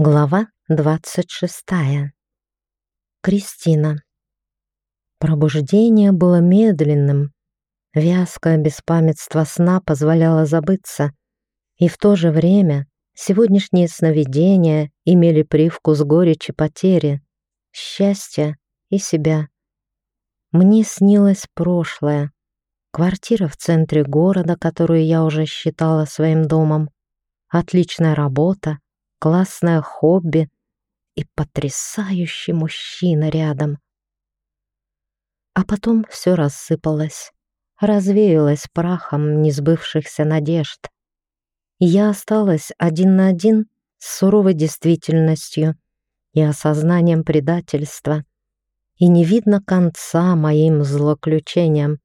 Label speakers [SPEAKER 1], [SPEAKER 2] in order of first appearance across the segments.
[SPEAKER 1] Глава двадцать шестая. Кристина. Пробуждение было медленным. Вязкое беспамятство сна позволяло забыться, и в то же время сегодняшние сновидения имели привкус горечи потери, счастья и себя. Мне снилось прошлое, квартира в центре города, которую я уже считала своим домом, отличная работа, классное хобби и потрясающий мужчина рядом. А потом все рассыпалось, развеялось прахом несбывшихся надежд. я осталась один на один с суровой действительностью и осознанием предательства. И не видно конца моим злоключениям.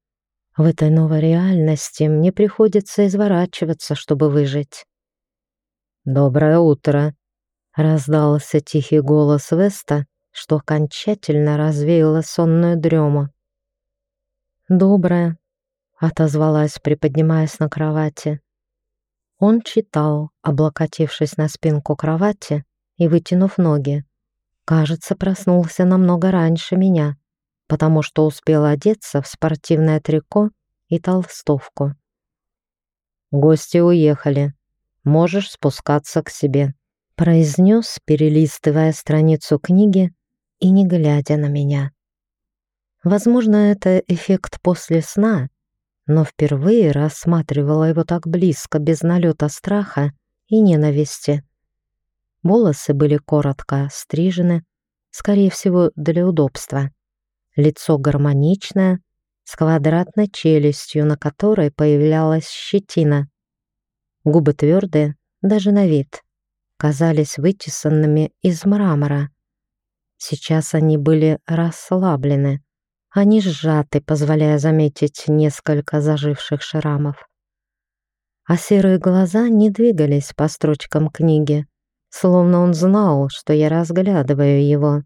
[SPEAKER 1] В этой новой реальности мне приходится изворачиваться, чтобы выжить. «Доброе утро!» — раздался тихий голос Веста, что окончательно развеяло сонную дрему. «Доброе!» — отозвалась, приподнимаясь на кровати. Он читал, облокотившись на спинку кровати и вытянув ноги. Кажется, проснулся намного раньше меня, потому что успел одеться в спортивное трико и толстовку. «Гости уехали», можешь спускаться к себе», — произнес, перелистывая страницу книги и не глядя на меня. Возможно, это эффект после сна, но впервые рассматривала его так близко, без налета страха и ненависти. Волосы были коротко стрижены, скорее всего, для удобства. Лицо гармоничное, с квадратной челюстью, на которой появлялась щетина. Губы твердые, даже на вид, казались вытесанными из мрамора. Сейчас они были расслаблены, они сжаты, позволяя заметить несколько заживших шрамов. А серые глаза не двигались по строчкам книги, словно он знал, что я разглядываю его.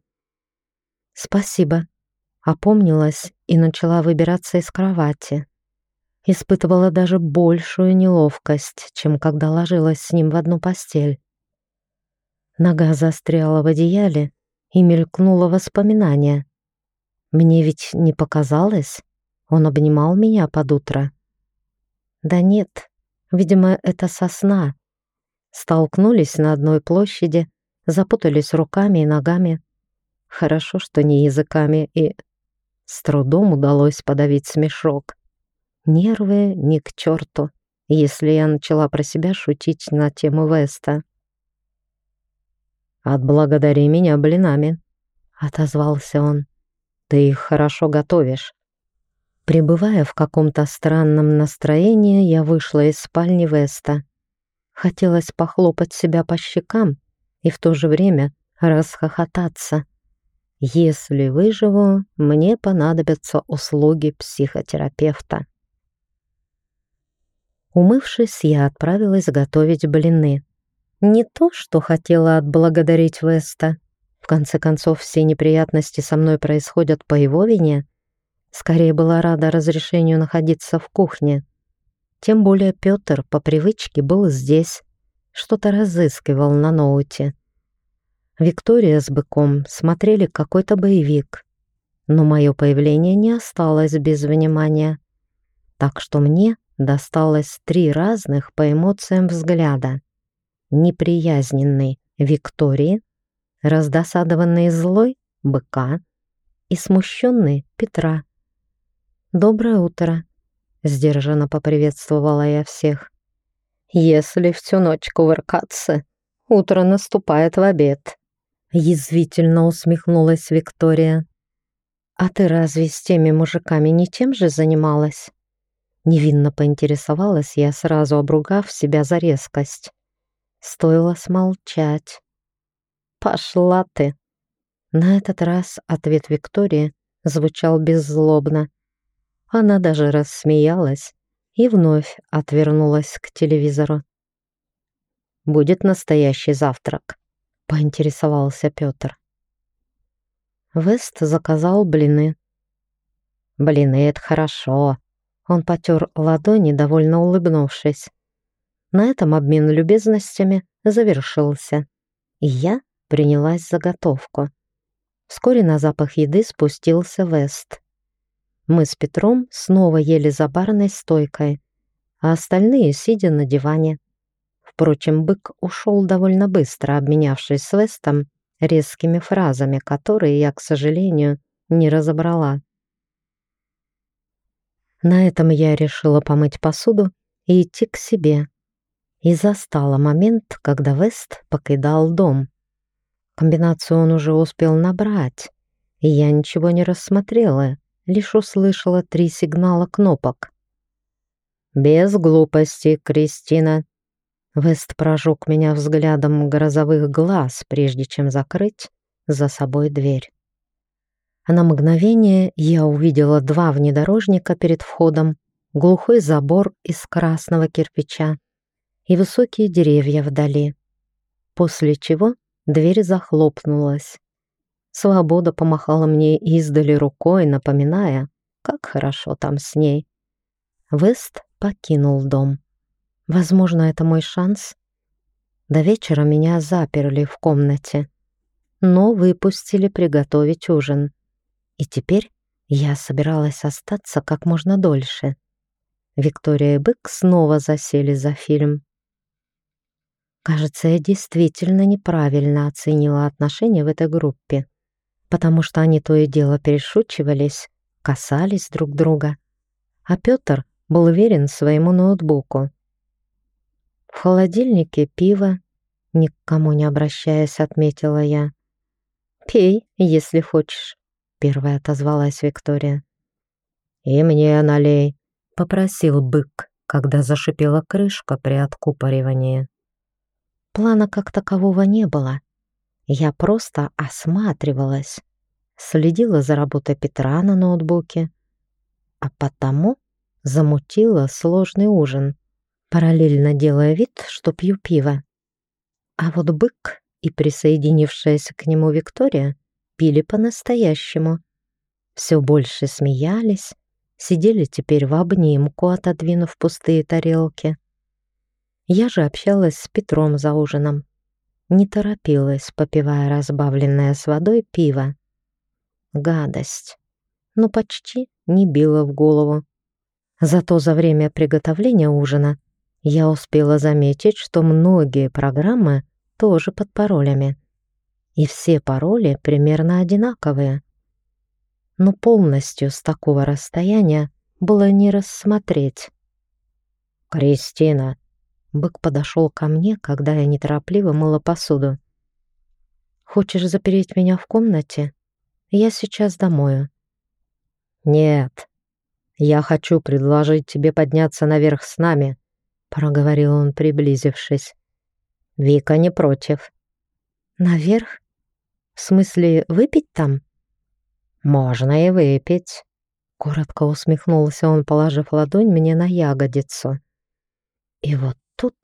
[SPEAKER 1] «Спасибо», — опомнилась и начала выбираться из кровати испытывала даже большую неловкость, чем когда ложилась с ним в одну постель. Нога застряла в одеяле и мелькнуло воспоминание. Мне ведь не показалось, он обнимал меня под утро. Да нет, видимо, это сосна. Столкнулись на одной площади, запутались руками и ногами. Хорошо, что не языками, и с трудом удалось подавить смешок. Нервы ни к черту, если я начала про себя шутить на тему Веста. «Отблагодари меня блинами», — отозвался он. «Ты их хорошо готовишь». Пребывая в каком-то странном настроении, я вышла из спальни Веста. Хотелось похлопать себя по щекам и в то же время расхохотаться. Если выживу, мне понадобятся услуги психотерапевта. Умывшись, я отправилась готовить блины. Не то, что хотела отблагодарить Веста. В конце концов, все неприятности со мной происходят по его вине. Скорее была рада разрешению находиться в кухне. Тем более Пётр по привычке был здесь, что-то разыскивал на ноуте. Виктория с быком смотрели какой-то боевик, но мое появление не осталось без внимания. Так что мне досталось три разных по эмоциям взгляда. Неприязненный Виктории, раздосадованный злой быка и смущенный Петра. «Доброе утро», — сдержанно поприветствовала я всех. «Если всю ночь кувыркаться, утро наступает в обед», — язвительно усмехнулась Виктория. «А ты разве с теми мужиками не тем же занималась?» Невинно поинтересовалась я, сразу обругав себя за резкость. Стоило смолчать. «Пошла ты!» На этот раз ответ Виктории звучал беззлобно. Она даже рассмеялась и вновь отвернулась к телевизору. «Будет настоящий завтрак», — поинтересовался Петр. Вест заказал блины. «Блины — это хорошо», он потер ладони, довольно улыбнувшись. На этом обмен любезностями завершился. и я принялась за готовку. Вскоре на запах еды спустился Вест. Мы с Петром снова ели за барной стойкой, а остальные сидя на диване. Впрочем, бык ушел довольно быстро, обменявшись с Вестом резкими фразами, которые я, к сожалению, не разобрала. На этом я решила помыть посуду и идти к себе. И застала момент, когда Вест покидал дом. Комбинацию он уже успел набрать, и я ничего не рассмотрела, лишь услышала три сигнала кнопок. «Без глупости, Кристина!» Вест прожег меня взглядом грозовых глаз, прежде чем закрыть за собой дверь. А на мгновение я увидела два внедорожника перед входом, глухой забор из красного кирпича и высокие деревья вдали. После чего дверь захлопнулась. Свобода помахала мне издали рукой, напоминая, как хорошо там с ней. Вест покинул дом. Возможно, это мой шанс. До вечера меня заперли в комнате, но выпустили приготовить ужин. И теперь я собиралась остаться как можно дольше. Виктория и Бык снова засели за фильм. Кажется, я действительно неправильно оценила отношения в этой группе, потому что они то и дело перешучивались, касались друг друга, а Пётр был уверен своему ноутбуку. В холодильнике пиво, никому не обращаясь, отметила я. «Пей, если хочешь», Первая отозвалась Виктория. «И мне налей», — попросил бык, когда зашипела крышка при откупоривании. Плана как такового не было. Я просто осматривалась, следила за работой Петра на ноутбуке, а потому замутила сложный ужин, параллельно делая вид, что пью пиво. А вот бык и присоединившаяся к нему Виктория пили по-настоящему. Все больше смеялись, сидели теперь в обнимку, отодвинув пустые тарелки. Я же общалась с Петром за ужином. Не торопилась, попивая разбавленное с водой пиво. Гадость. Но почти не била в голову. Зато за время приготовления ужина я успела заметить, что многие программы тоже под паролями и все пароли примерно одинаковые. Но полностью с такого расстояния было не рассмотреть. «Кристина!» Бык подошел ко мне, когда я неторопливо мыла посуду. «Хочешь запереть меня в комнате? Я сейчас домою». «Нет, я хочу предложить тебе подняться наверх с нами», проговорил он, приблизившись. «Вика не против». «Наверх? В смысле, выпить там? Можно и выпить. Коротко усмехнулся он, положив ладонь мне на ягодицу. И вот тут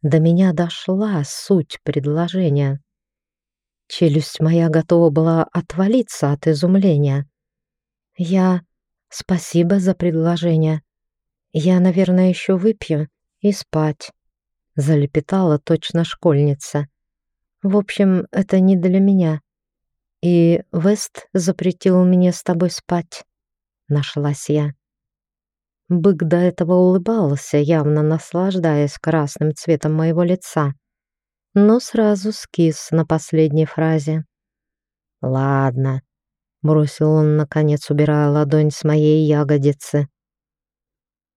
[SPEAKER 1] до меня дошла суть предложения. Челюсть моя готова была отвалиться от изумления. Я... Спасибо за предложение. Я, наверное, еще выпью и спать. Залепетала точно школьница. В общем, это не для меня. И Вест запретил мне с тобой спать. Нашлась я. Бык до этого улыбался, явно наслаждаясь красным цветом моего лица, но сразу скис на последней фразе. «Ладно», — бросил он, наконец, убирая ладонь с моей ягодицы.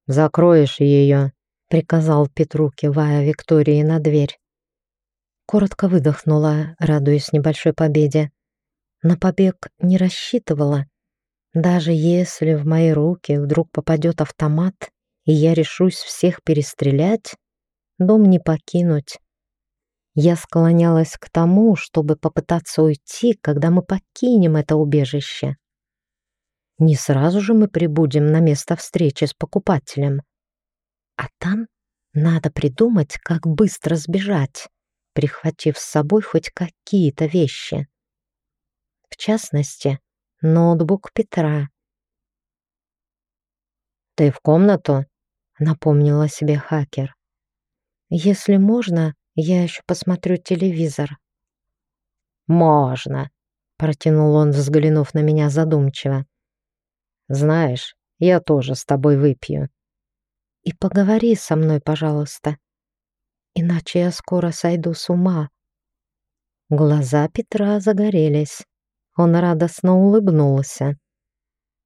[SPEAKER 1] «Закроешь ее», — приказал Петру, кивая Виктории на дверь. Коротко выдохнула, радуясь небольшой победе. На побег не рассчитывала. Даже если в мои руки вдруг попадет автомат, и я решусь всех перестрелять, дом не покинуть. Я склонялась к тому, чтобы попытаться уйти, когда мы покинем это убежище. Не сразу же мы прибудем на место встречи с покупателем. А там надо придумать, как быстро сбежать, прихватив с собой хоть какие-то вещи в частности, ноутбук Петра. «Ты в комнату?» — напомнила себе хакер. «Если можно, я еще посмотрю телевизор», «Можно», — протянул он, взглянув на меня задумчиво. «Знаешь, я тоже с тобой выпью». «И поговори со мной, пожалуйста, иначе я скоро сойду с ума». Глаза Петра загорелись. Он радостно улыбнулся.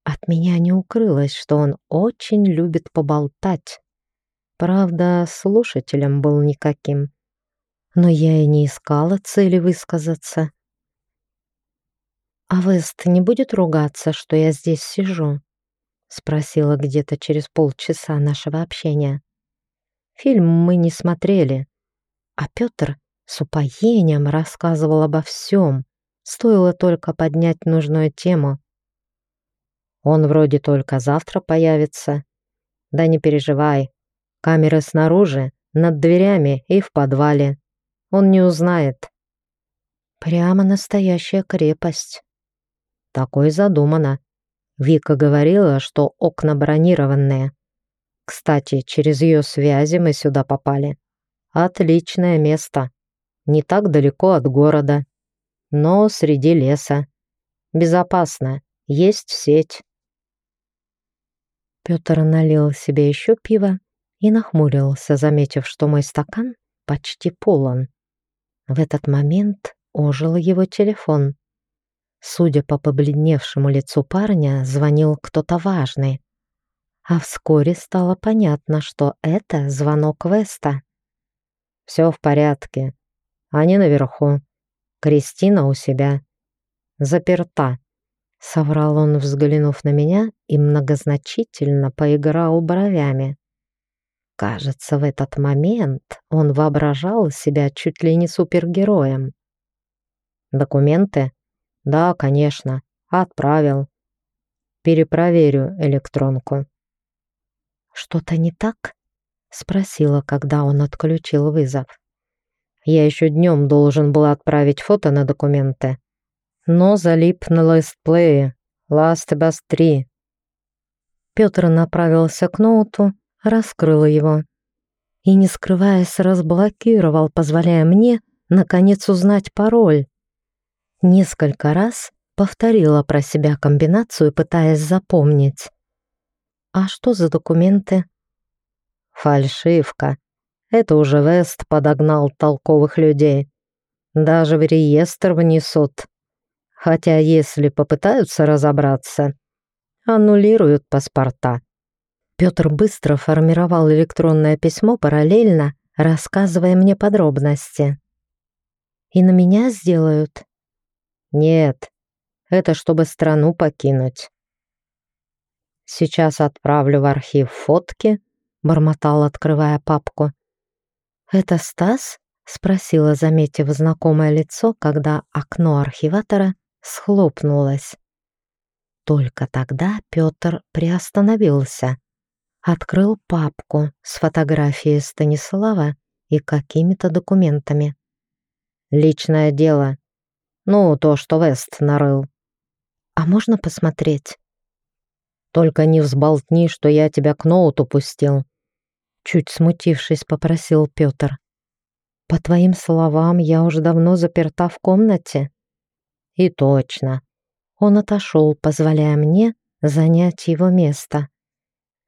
[SPEAKER 1] От меня не укрылось, что он очень любит поболтать. Правда, слушателем был никаким. Но я и не искала цели высказаться. «А Вест не будет ругаться, что я здесь сижу?» — спросила где-то через полчаса нашего общения. Фильм мы не смотрели, а Петр с упоением рассказывал обо всем, стоило только поднять нужную тему. Он вроде только завтра появится. Да не переживай, камеры снаружи, над дверями и в подвале. Он не узнает. Прямо настоящая крепость. Такой задумано. Вика говорила, что окна бронированные. Кстати, через ее связи мы сюда попали. Отличное место. Не так далеко от города. Но среди леса. Безопасно. Есть сеть. Петр налил себе еще пиво и нахмурился, заметив, что мой стакан почти полон. В этот момент ожил его телефон. Судя по побледневшему лицу парня, звонил кто-то важный. А вскоре стало понятно, что это звонок Веста. «Все в порядке. Они наверху. Кристина у себя. Заперта», — соврал он, взглянув на меня, и многозначительно поиграл бровями. Кажется, в этот момент он воображал себя чуть ли не супергероем. «Документы?» «Да, конечно. Отправил. Перепроверю электронку». «Что-то не так?» — спросила, когда он отключил вызов. «Я еще днем должен был отправить фото на документы, но залип на лестплее Last of Us 3». Петр направился к ноуту, раскрыл его и, не скрываясь, разблокировал, позволяя мне, наконец, узнать пароль. Несколько раз повторила про себя комбинацию, пытаясь запомнить. «А что за документы?» «Фальшивка. Это уже Вест подогнал толковых людей. Даже в реестр внесут. Хотя если попытаются разобраться, аннулируют паспорта». Петр быстро формировал электронное письмо параллельно, рассказывая мне подробности. «И на меня сделают?» «Нет, это чтобы страну покинуть. Сейчас отправлю в архив фотки, бормотал, открывая папку. Это Стас? спросила, заметив знакомое лицо, когда окно архиватора схлопнулось. Только тогда Петр приостановился, открыл папку с фотографией Станислава и какими-то документами. «Личное дело. Ну, то, что Вест нарыл». «А можно посмотреть?» Только не взболтни, что я тебя к ноуту пустил. Чуть смутившись, попросил Петр. По твоим словам, я уже давно заперта в комнате. И точно. Он отошел, позволяя мне занять его место.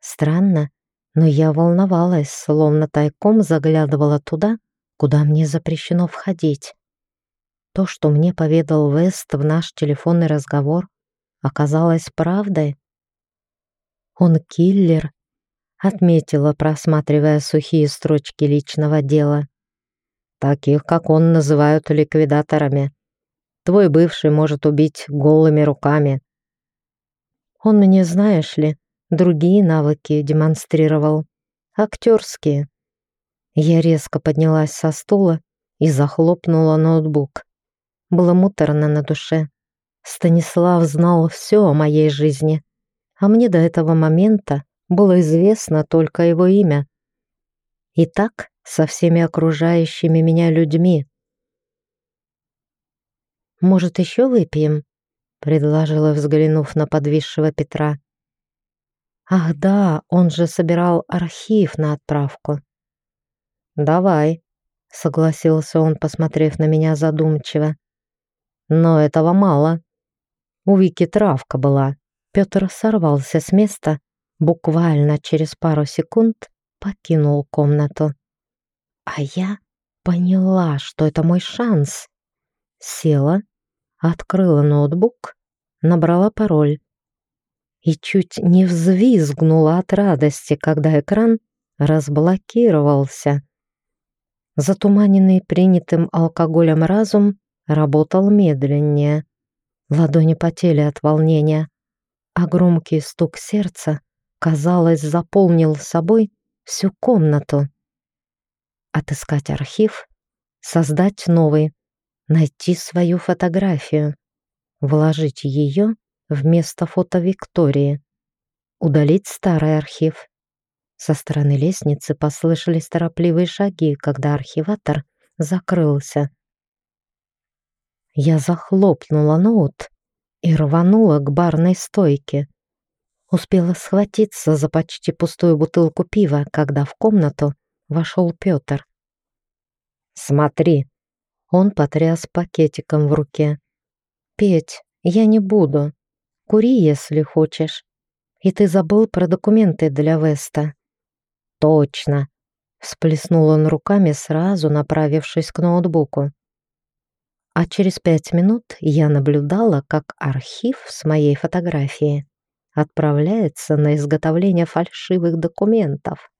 [SPEAKER 1] Странно, но я волновалась, словно тайком заглядывала туда, куда мне запрещено входить. То, что мне поведал Вест в наш телефонный разговор, оказалось правдой. Он киллер, отметила, просматривая сухие строчки личного дела. Таких, как он, называют ликвидаторами. Твой бывший может убить голыми руками. Он мне, знаешь ли, другие навыки демонстрировал. Актерские. Я резко поднялась со стула и захлопнула ноутбук. Было муторно на душе. Станислав знал все о моей жизни а мне до этого момента было известно только его имя. И так со всеми окружающими меня людьми. «Может, еще выпьем?» — предложила, взглянув на подвисшего Петра. «Ах да, он же собирал архив на отправку». «Давай», — согласился он, посмотрев на меня задумчиво. Но этого мало. У Вики травка была. Петр сорвался с места, буквально через пару секунд покинул комнату. А я поняла, что это мой шанс. Села, открыла ноутбук, набрала пароль и чуть не взвизгнула от радости, когда экран разблокировался. Затуманенный принятым алкоголем разум работал медленнее. Ладони потели от волнения, а громкий стук сердца, казалось, заполнил собой всю комнату. Отыскать архив, создать новый, найти свою фотографию, вложить ее вместо фото Виктории, удалить старый архив. Со стороны лестницы послышались торопливые шаги, когда архиватор закрылся. Я захлопнула ноут и рванула к барной стойке. Успела схватиться за почти пустую бутылку пива, когда в комнату вошел Петр. «Смотри!» Он потряс пакетиком в руке. «Петь, я не буду. Кури, если хочешь. И ты забыл про документы для Веста». «Точно!» Всплеснул он руками, сразу направившись к ноутбуку. А через пять минут я наблюдала, как архив с моей фотографией отправляется на изготовление фальшивых документов.